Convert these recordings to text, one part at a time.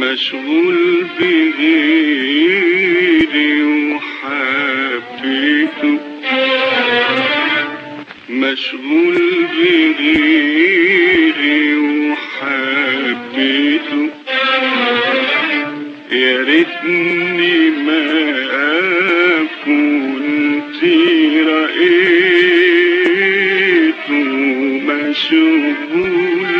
مشغول بغيري وحبيته مشغول بغيري وحبيته يا ريتني ما كنت رأيته مشغول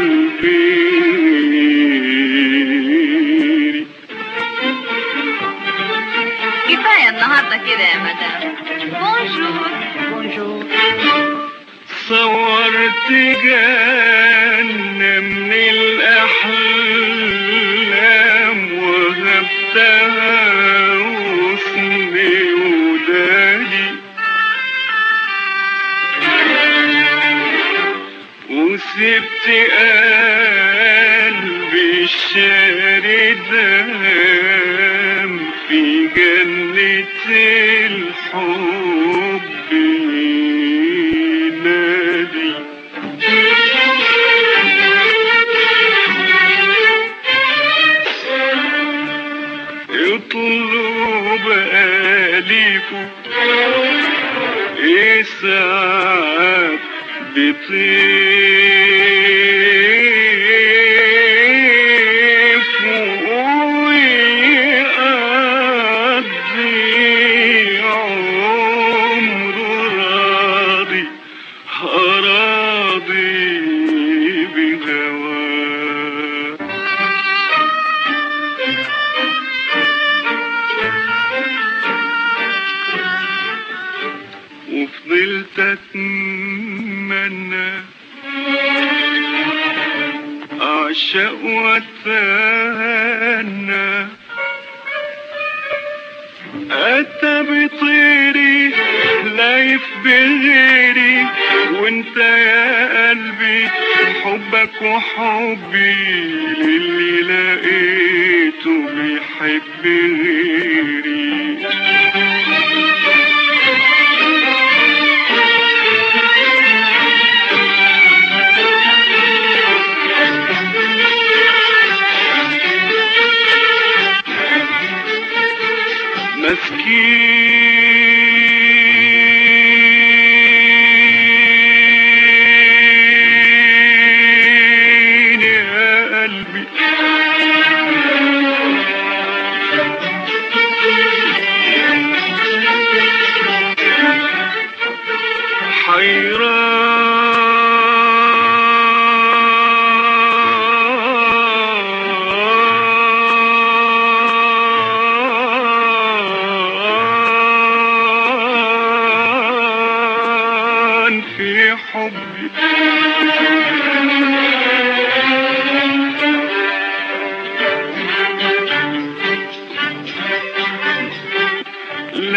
صورت جنة من الأحلام وهبتها وصني وداني. وسبت قلبي الشاردام في جنة الحب أليفه يسعد بطيف وفضلت اتمنى اعشق واتهنى اتى بطيري لايف بغيري وانت يا قلبي حبك وحبي للي لقيته بيحب غيري مسكين يا قلبي. حيران. حبي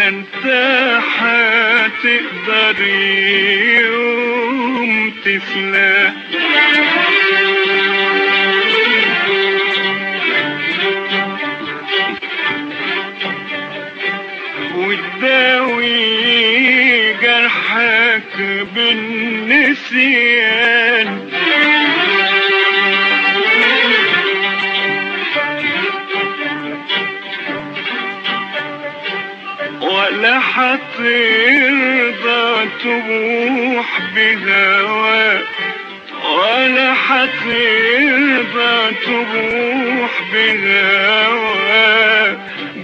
انت هتقدر يوم تفلح بالنسيان. ولا حترضى تبوح بهواك ولا حترضى تبوح بهواك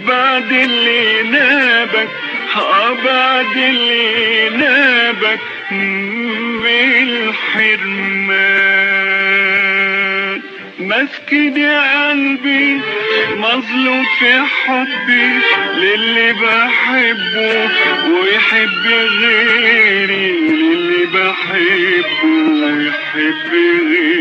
بعد اللي نابك آه بعد اللي نابك. بالحرمان مسكين يا قلبي مظلوم في حبي للي بحبه ويحب غيري للي بحبه ويحب غيري.